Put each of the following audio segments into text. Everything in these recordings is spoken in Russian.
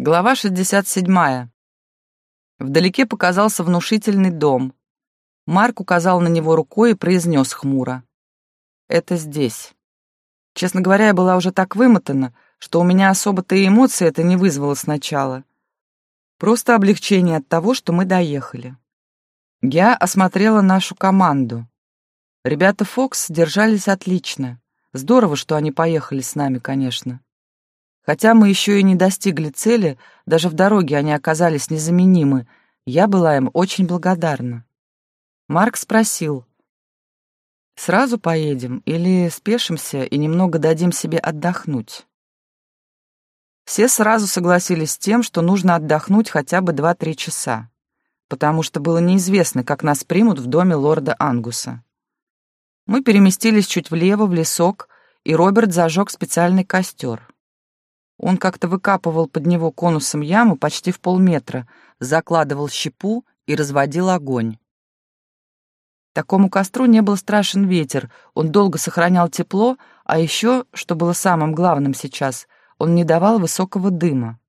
Глава 67. Вдалеке показался внушительный дом. Марк указал на него рукой и произнес хмуро. «Это здесь». Честно говоря, я была уже так вымотана, что у меня особо-то и эмоции это не вызвало сначала. Просто облегчение от того, что мы доехали. Я осмотрела нашу команду. Ребята Фокс держались отлично. Здорово, что они поехали с нами, конечно. Хотя мы еще и не достигли цели, даже в дороге они оказались незаменимы, я была им очень благодарна. Марк спросил, «Сразу поедем или спешимся и немного дадим себе отдохнуть?» Все сразу согласились с тем, что нужно отдохнуть хотя бы 2-3 часа, потому что было неизвестно, как нас примут в доме лорда Ангуса. Мы переместились чуть влево, в лесок, и Роберт зажег специальный костер. Он как-то выкапывал под него конусом яму почти в полметра, закладывал щепу и разводил огонь. Такому костру не был страшен ветер, он долго сохранял тепло, а еще, что было самым главным сейчас, он не давал высокого дыма.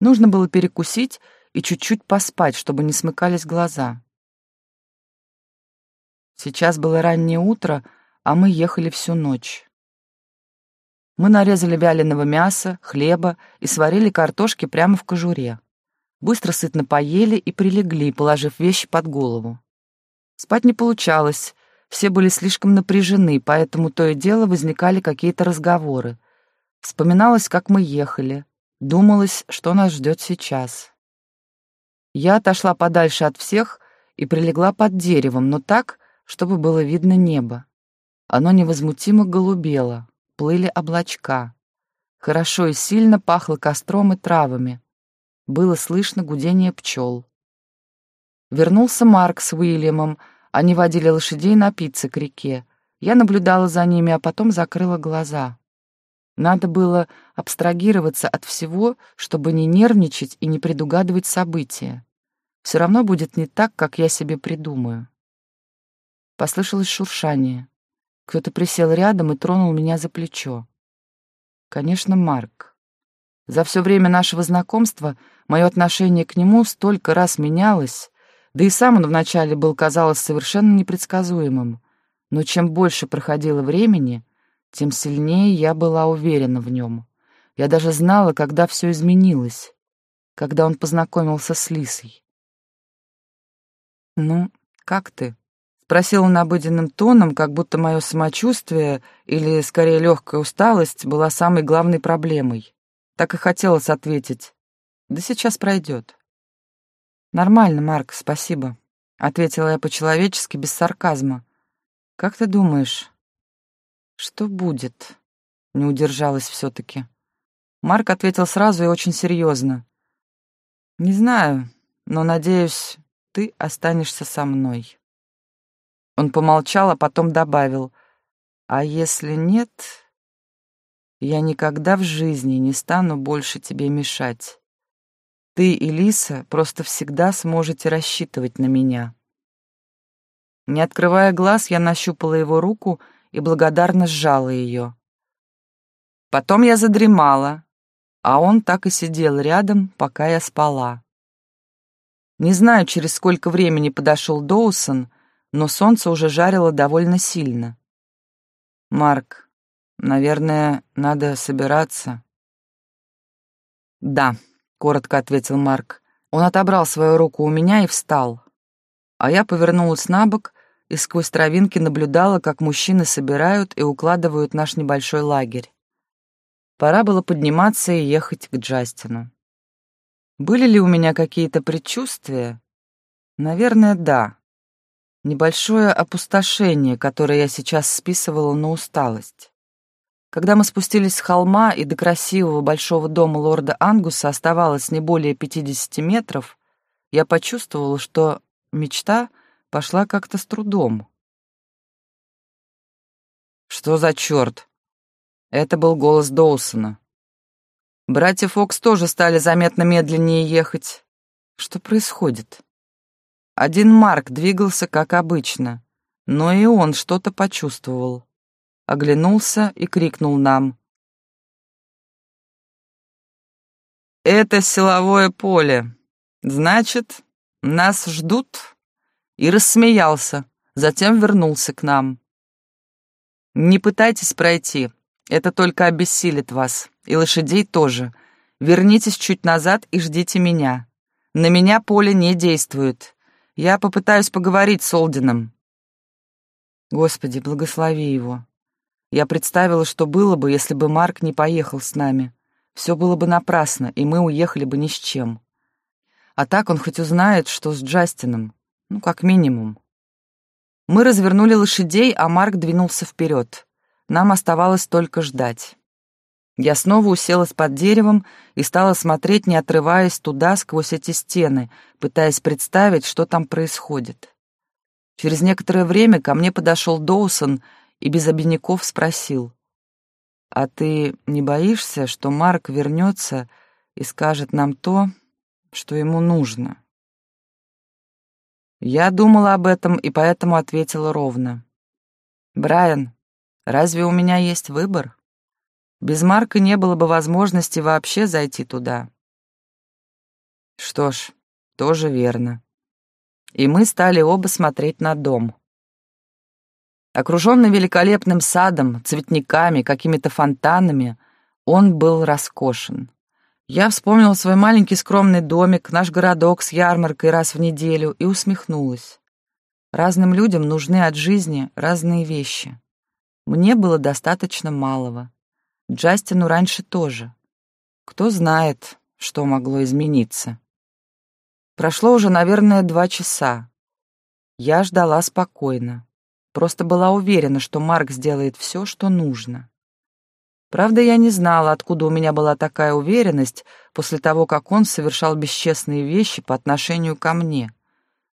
Нужно было перекусить и чуть-чуть поспать, чтобы не смыкались глаза. Сейчас было раннее утро, а мы ехали всю ночь. Мы нарезали вяленого мяса, хлеба и сварили картошки прямо в кожуре. Быстро сытно поели и прилегли, положив вещи под голову. Спать не получалось, все были слишком напряжены, поэтому то и дело возникали какие-то разговоры. Вспоминалось, как мы ехали, думалось, что нас ждет сейчас. Я отошла подальше от всех и прилегла под деревом, но так, чтобы было видно небо. Оно невозмутимо голубело, плыли облачка. Хорошо и сильно пахло костром и травами. Было слышно гудение пчел. Вернулся Марк с Уильямом, они водили лошадей напиться к реке. Я наблюдала за ними, а потом закрыла глаза. Надо было абстрагироваться от всего, чтобы не нервничать и не предугадывать события. Все равно будет не так, как я себе придумаю. Послышалось шуршание. Кто-то присел рядом и тронул меня за плечо. Конечно, Марк. За все время нашего знакомства мое отношение к нему столько раз менялось, да и сам он вначале был, казалось, совершенно непредсказуемым. Но чем больше проходило времени, тем сильнее я была уверена в нем. Я даже знала, когда все изменилось, когда он познакомился с Лисой. «Ну, как ты?» Спросил он обыденным тоном, как будто мое самочувствие, или, скорее, легкая усталость, была самой главной проблемой. Так и хотелось ответить. Да сейчас пройдет. «Нормально, Марк, спасибо», — ответила я по-человечески, без сарказма. «Как ты думаешь, что будет?» Не удержалась все-таки. Марк ответил сразу и очень серьезно. «Не знаю, но, надеюсь, ты останешься со мной». Он помолчал, а потом добавил, «А если нет, я никогда в жизни не стану больше тебе мешать. Ты и Лиса просто всегда сможете рассчитывать на меня». Не открывая глаз, я нащупала его руку и благодарно сжала ее. Потом я задремала, а он так и сидел рядом, пока я спала. Не знаю, через сколько времени подошел Доусон, но солнце уже жарило довольно сильно. «Марк, наверное, надо собираться». «Да», — коротко ответил Марк. Он отобрал свою руку у меня и встал. А я повернулась на бок и сквозь травинки наблюдала, как мужчины собирают и укладывают наш небольшой лагерь. Пора было подниматься и ехать к Джастину. Были ли у меня какие-то предчувствия? Наверное, да. Небольшое опустошение, которое я сейчас списывала на усталость. Когда мы спустились с холма и до красивого большого дома лорда Ангуса оставалось не более 50 метров, я почувствовала, что мечта пошла как-то с трудом. «Что за черт?» Это был голос Доусона. Братья Фокс тоже стали заметно медленнее ехать. Что происходит? Один Марк двигался, как обычно, но и он что-то почувствовал. Оглянулся и крикнул нам. Это силовое поле. Значит, нас ждут?» И рассмеялся, затем вернулся к нам. «Не пытайтесь пройти, это только обессилит вас, и лошадей тоже. Вернитесь чуть назад и ждите меня. На меня поле не действует. Я попытаюсь поговорить с Олдином». Господи, благослови его. Я представила, что было бы, если бы Марк не поехал с нами. Все было бы напрасно, и мы уехали бы ни с чем. А так он хоть узнает, что с Джастином. Ну, как минимум. Мы развернули лошадей, а Марк двинулся вперед. Нам оставалось только ждать. Я снова уселась под деревом и стала смотреть, не отрываясь туда, сквозь эти стены, пытаясь представить, что там происходит. Через некоторое время ко мне подошел Доусон и без обиняков спросил. «А ты не боишься, что Марк вернется и скажет нам то, что ему нужно?» Я думала об этом и поэтому ответила ровно. «Брайан, разве у меня есть выбор? Без Марка не было бы возможности вообще зайти туда». Что ж, тоже верно. И мы стали оба смотреть на дом. Окруженный великолепным садом, цветниками, какими-то фонтанами, он был роскошен. Я вспомнила свой маленький скромный домик, наш городок с ярмаркой раз в неделю и усмехнулась. Разным людям нужны от жизни разные вещи. Мне было достаточно малого. Джастину раньше тоже. Кто знает, что могло измениться. Прошло уже, наверное, два часа. Я ждала спокойно. Просто была уверена, что Марк сделает все, что нужно. Правда, я не знала, откуда у меня была такая уверенность после того, как он совершал бесчестные вещи по отношению ко мне.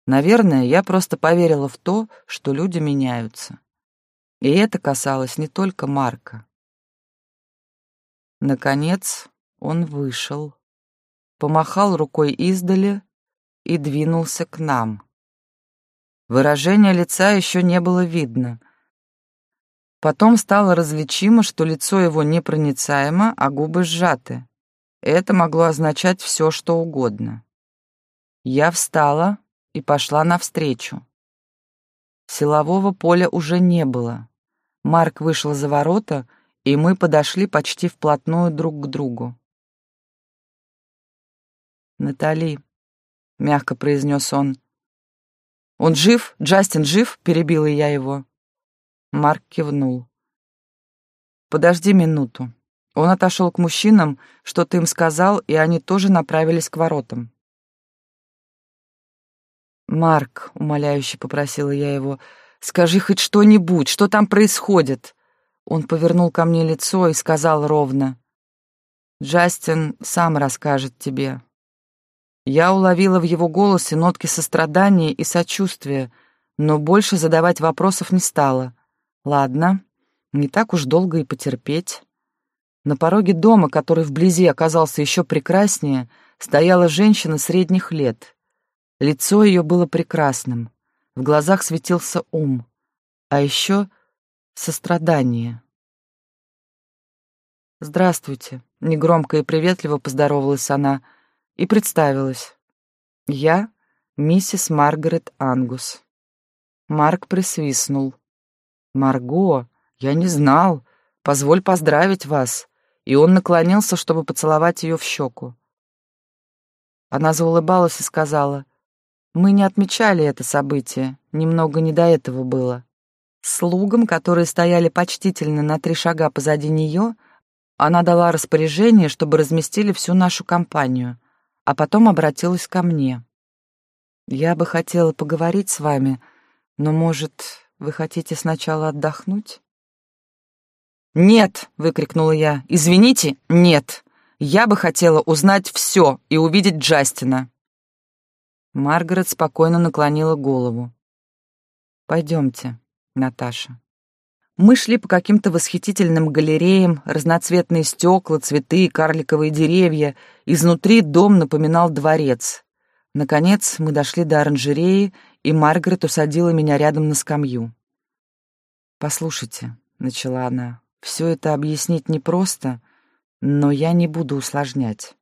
Наверное, я просто поверила в то, что люди меняются. И это касалось не только Марка. Наконец он вышел, помахал рукой издали и двинулся к нам. Выражение лица еще не было видно — Потом стало различимо, что лицо его непроницаемо, а губы сжаты. Это могло означать все, что угодно. Я встала и пошла навстречу. Силового поля уже не было. Марк вышел за ворота, и мы подошли почти вплотную друг к другу. «Натали», — мягко произнес он. «Он жив? Джастин жив?» — перебила я его. Марк кивнул. «Подожди минуту». Он отошел к мужчинам, что-то им сказал, и они тоже направились к воротам. «Марк», — умоляюще попросила я его, — «скажи хоть что-нибудь, что там происходит?» Он повернул ко мне лицо и сказал ровно, «Джастин сам расскажет тебе». Я уловила в его голосе нотки сострадания и сочувствия, но больше задавать вопросов не стала. Ладно, не так уж долго и потерпеть. На пороге дома, который вблизи оказался еще прекраснее, стояла женщина средних лет. Лицо ее было прекрасным, в глазах светился ум, а еще сострадание. «Здравствуйте», — негромко и приветливо поздоровалась она и представилась. «Я миссис Маргарет Ангус». Марк присвистнул. «Марго, я не знал. Позволь поздравить вас». И он наклонился, чтобы поцеловать ее в щеку. Она заулыбалась и сказала, «Мы не отмечали это событие, немного не до этого было». Слугам, которые стояли почтительно на три шага позади нее, она дала распоряжение, чтобы разместили всю нашу компанию, а потом обратилась ко мне. «Я бы хотела поговорить с вами, но, может, вы хотите сначала отдохнуть?» «Нет!» — выкрикнула я. «Извините, нет! Я бы хотела узнать все и увидеть Джастина!» Маргарет спокойно наклонила голову. «Пойдемте, Наташа». Мы шли по каким-то восхитительным галереям, разноцветные стекла, цветы, карликовые деревья. Изнутри дом напоминал дворец. Наконец мы дошли до оранжереи, и Маргарет усадила меня рядом на скамью. «Послушайте», — начала она, — «все это объяснить непросто, но я не буду усложнять.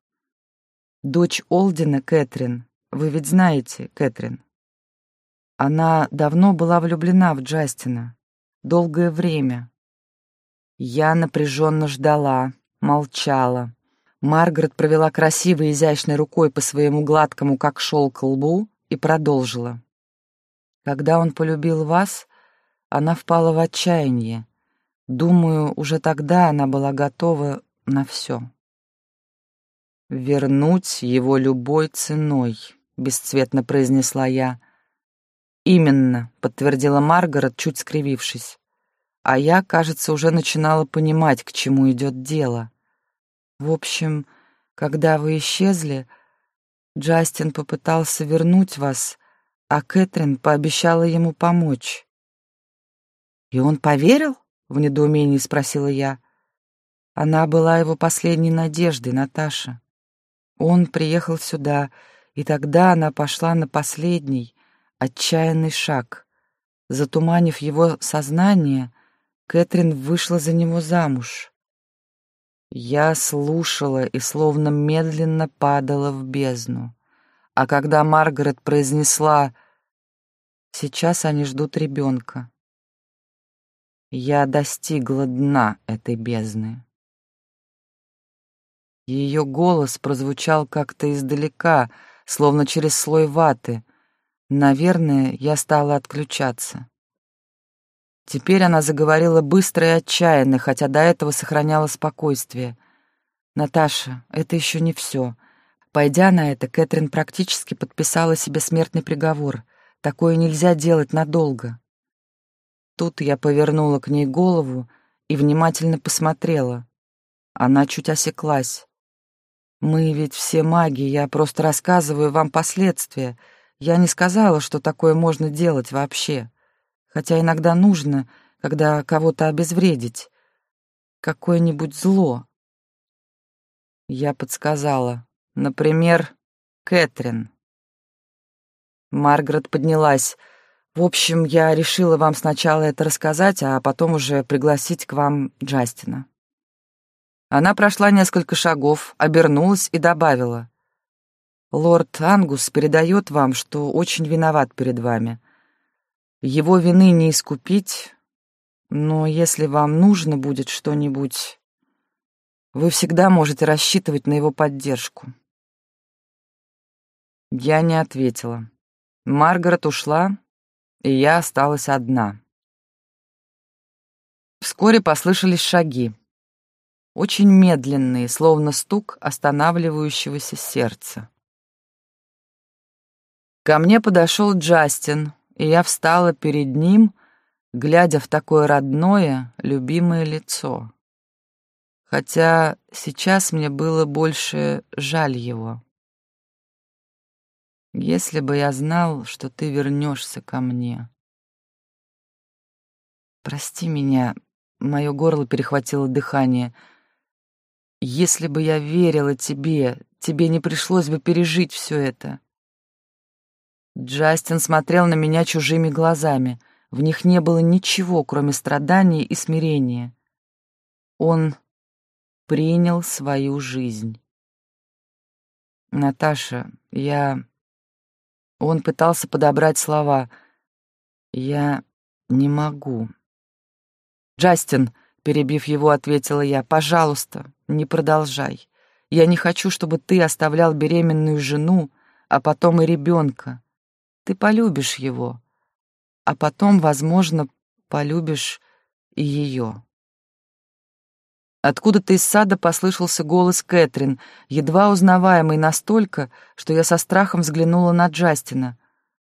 Дочь Олдина, Кэтрин. Вы ведь знаете, Кэтрин. Она давно была влюблена в Джастина. Долгое время. Я напряженно ждала, молчала. Маргарет провела красивой изящной рукой по своему гладкому, как шелк, лбу и продолжила. Когда он полюбил вас, она впала в отчаяние. Думаю, уже тогда она была готова на все. «Вернуть его любой ценой», — бесцветно произнесла я. «Именно», — подтвердила Маргарет, чуть скривившись. А я, кажется, уже начинала понимать, к чему идет дело. В общем, когда вы исчезли, Джастин попытался вернуть вас, а Кэтрин пообещала ему помочь. «И он поверил?» — в недоумении спросила я. Она была его последней надеждой, Наташа. Он приехал сюда, и тогда она пошла на последний, отчаянный шаг. Затуманив его сознание, Кэтрин вышла за него замуж. Я слушала и словно медленно падала в бездну. А когда Маргарет произнесла «Сейчас они ждут ребенка», я достигла дна этой бездны. Ее голос прозвучал как-то издалека, словно через слой ваты. Наверное, я стала отключаться. Теперь она заговорила быстро и отчаянно, хотя до этого сохраняла спокойствие. «Наташа, это еще не все. Пойдя на это, Кэтрин практически подписала себе смертный приговор. Такое нельзя делать надолго. Тут я повернула к ней голову и внимательно посмотрела. Она чуть осеклась. «Мы ведь все маги, я просто рассказываю вам последствия. Я не сказала, что такое можно делать вообще. Хотя иногда нужно, когда кого-то обезвредить. Какое-нибудь зло». Я подсказала. Например, Кэтрин. Маргарет поднялась. «В общем, я решила вам сначала это рассказать, а потом уже пригласить к вам Джастина». Она прошла несколько шагов, обернулась и добавила. «Лорд Ангус передает вам, что очень виноват перед вами. Его вины не искупить, но если вам нужно будет что-нибудь, вы всегда можете рассчитывать на его поддержку». Я не ответила. Маргарет ушла, и я осталась одна. Вскоре послышались шаги. Очень медленные, словно стук останавливающегося сердца. Ко мне подошел Джастин, и я встала перед ним, глядя в такое родное, любимое лицо. Хотя сейчас мне было больше жаль его. Если бы я знал, что ты вернешься ко мне. Прости меня, мое горло перехватило дыхание. Если бы я верила тебе, тебе не пришлось бы пережить все это. Джастин смотрел на меня чужими глазами. В них не было ничего, кроме страданий и смирения. Он принял свою жизнь. Наташа, я... Он пытался подобрать слова. «Я не могу». «Джастин», — перебив его, ответила я, — «пожалуйста, не продолжай. Я не хочу, чтобы ты оставлял беременную жену, а потом и ребенка. Ты полюбишь его, а потом, возможно, полюбишь и ее». Откуда-то из сада послышался голос Кэтрин, едва узнаваемый настолько, что я со страхом взглянула на Джастина.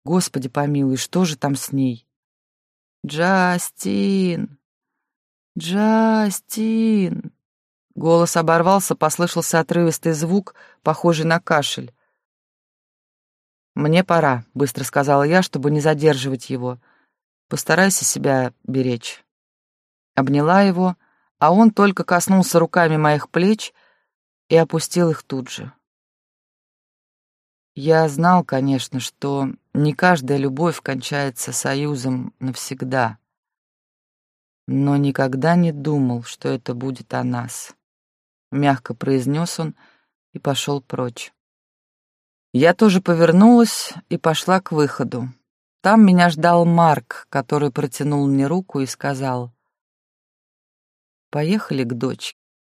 Господи помилуй, что же там с ней? «Джастин! Джастин!» Голос оборвался, послышался отрывистый звук, похожий на кашель. «Мне пора», — быстро сказала я, чтобы не задерживать его. «Постарайся себя беречь». Обняла его, — а он только коснулся руками моих плеч и опустил их тут же. Я знал, конечно, что не каждая любовь кончается союзом навсегда, но никогда не думал, что это будет о нас. Мягко произнес он и пошел прочь. Я тоже повернулась и пошла к выходу. Там меня ждал Марк, который протянул мне руку и сказал, «Поехали к дочке».